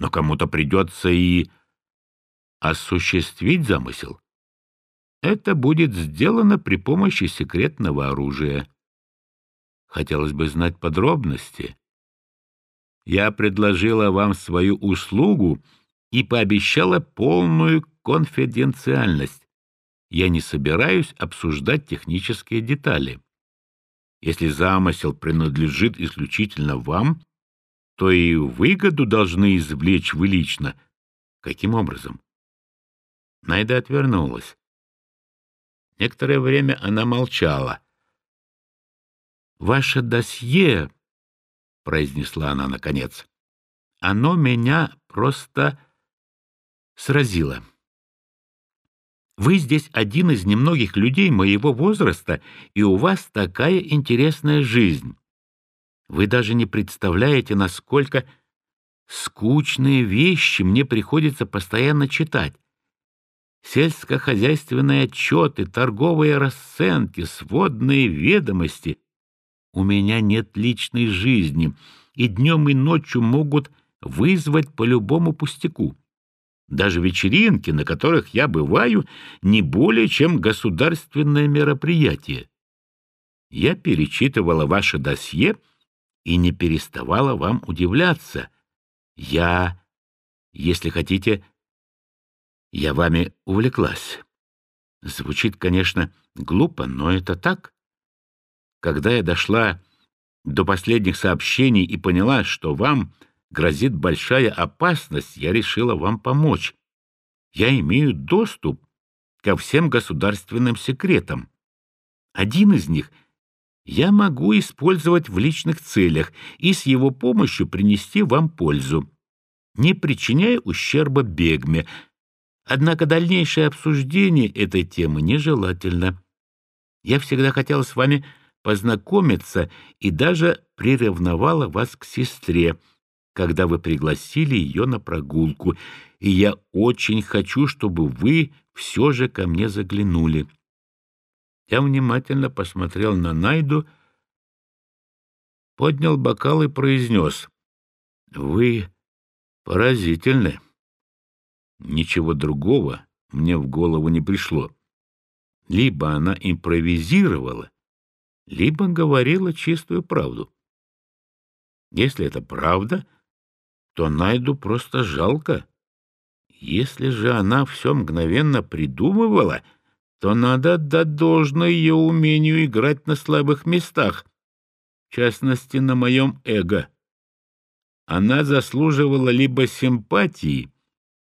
Но кому-то придется и осуществить замысел. Это будет сделано при помощи секретного оружия. Хотелось бы знать подробности. Я предложила вам свою услугу и пообещала полную конфиденциальность. Я не собираюсь обсуждать технические детали. Если замысел принадлежит исключительно вам, то и выгоду должны извлечь вы лично. Каким образом? Найда отвернулась. Некоторое время она молчала. «Ваше досье», — произнесла она наконец, — «оно меня просто сразило. Вы здесь один из немногих людей моего возраста, и у вас такая интересная жизнь. Вы даже не представляете, насколько скучные вещи мне приходится постоянно читать. Сельскохозяйственные отчеты, торговые расценки, сводные ведомости. У меня нет личной жизни, и днем и ночью могут вызвать по любому пустяку. Даже вечеринки, на которых я бываю, не более чем государственное мероприятие. Я перечитывала ваше досье и не переставала вам удивляться. Я, если хотите, я вами увлеклась. Звучит, конечно, глупо, но это так. Когда я дошла до последних сообщений и поняла, что вам грозит большая опасность, я решила вам помочь. Я имею доступ ко всем государственным секретам. Один из них я могу использовать в личных целях и с его помощью принести вам пользу, не причиняя ущерба Бегме, Однако дальнейшее обсуждение этой темы нежелательно. Я всегда хотела с вами познакомиться и даже приревновала вас к сестре, когда вы пригласили ее на прогулку, и я очень хочу, чтобы вы все же ко мне заглянули. Я внимательно посмотрел на Найду, поднял бокал и произнес. — Вы поразительны. Ничего другого мне в голову не пришло. Либо она импровизировала, либо говорила чистую правду. Если это правда, то Найду просто жалко. Если же она все мгновенно придумывала, то надо отдать должное ее умению играть на слабых местах, в частности, на моем эго. Она заслуживала либо симпатии,